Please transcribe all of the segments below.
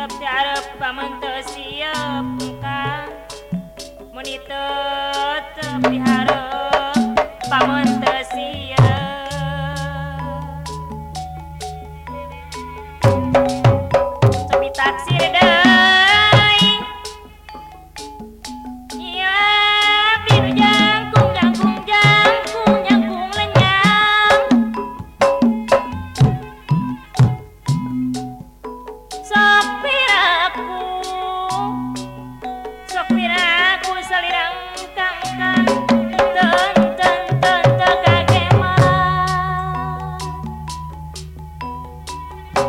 tetap diharap pamantos siap muka monitor.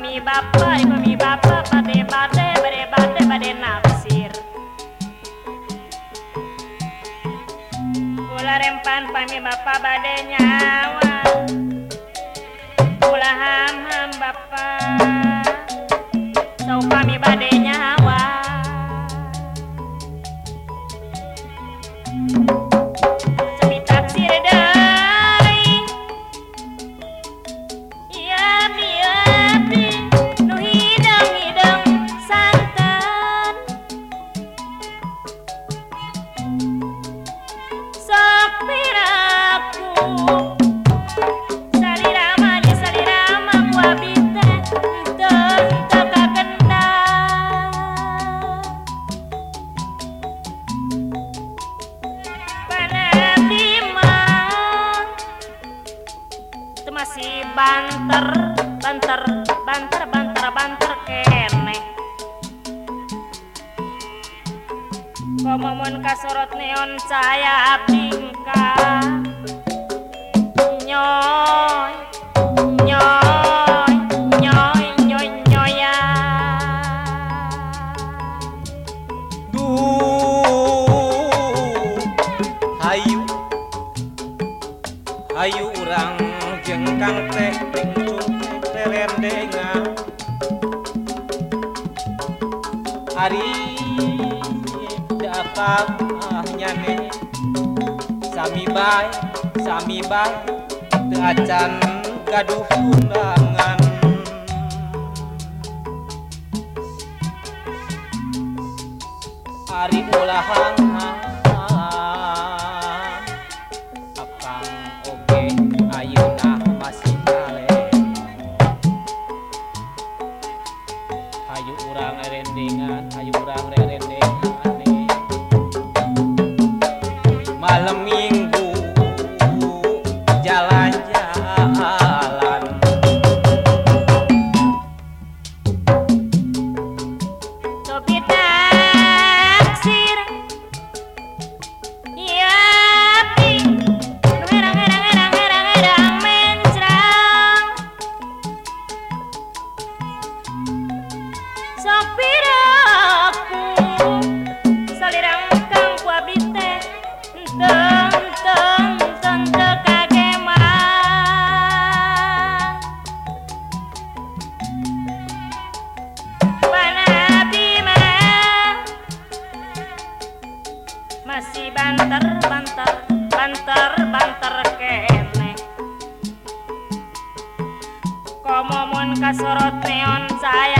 mami bapa di mami bapak bade bade bade bade bade nafsir ulah rempan pami bapak bade nyawa. Ulah ham si banter banter banter banter banter kene. Ngomongin kasorot neon cahaya bingka nyoy. kang teh pingcung terendenga hari dapat ah nyane sami bay sami bay teacan gaduh undangan. Hari ulahang banter banter banter kene. Komo mun kasorot neon saya